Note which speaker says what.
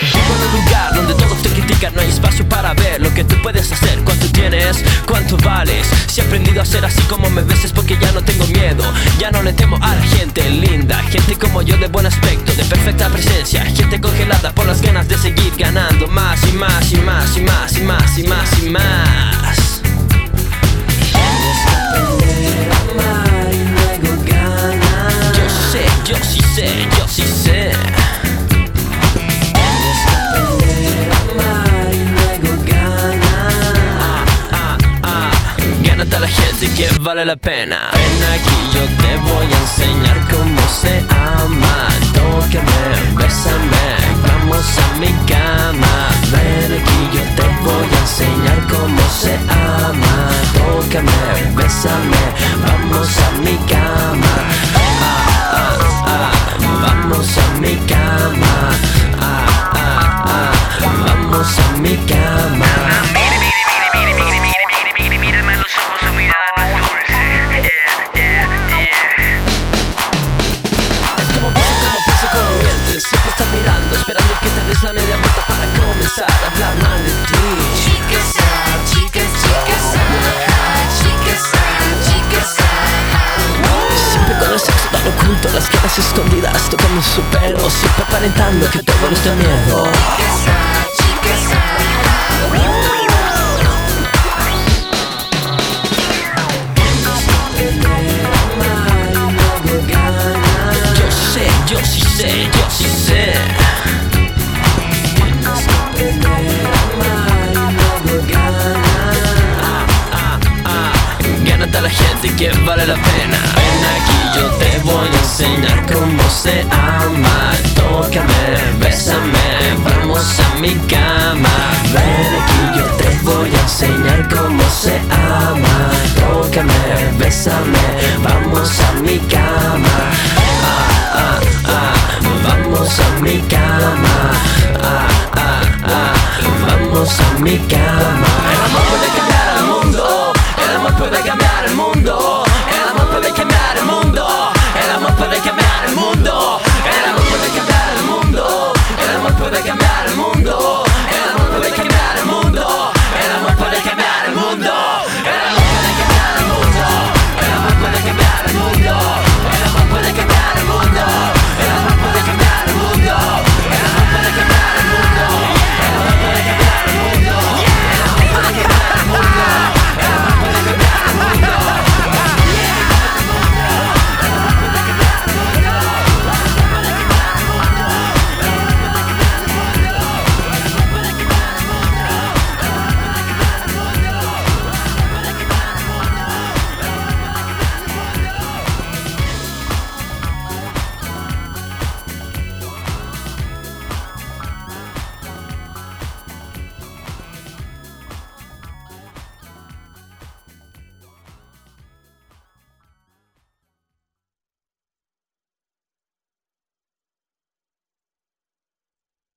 Speaker 1: En un lugar donde todos te critican, no hay espacio para ver lo que tú puedes hacer, cuánto tienes, cuánto vales. Si he aprendido a ser así como me ves es porque ya no tengo miedo, ya no le temo a la gente linda, gente como yo de buen aspecto, de perfecta presencia, gente congelada por las ganas de seguir ganando más y más y más y más y más y más y más. Yo Gánate a la gente que vale la pena. Ven aquí, yo te voy a enseñar cómo se ama. Tócame, bésame, vamos a mi cama. Ven aquí, yo te voy a enseñar cómo se ama. Tócame, bésame, vamos a mi cama. Escondidas Tocando su pelo, siempre aparentando que todo les da miedo. Yo sé, yo sí sé, yo sí sé Gánate a la gente que vale la pena Ven aquí, yo te voy a enseñar cómo se ama. Tócame, bésame, vamos a mi cama. Ven aquí, yo te voy a enseñar cómo se ama. Tócame, bésame, vamos a mi cama. Ah, ah, ah, vamos a mi cama. Ah, ah, ah, vamos a mi cama Like a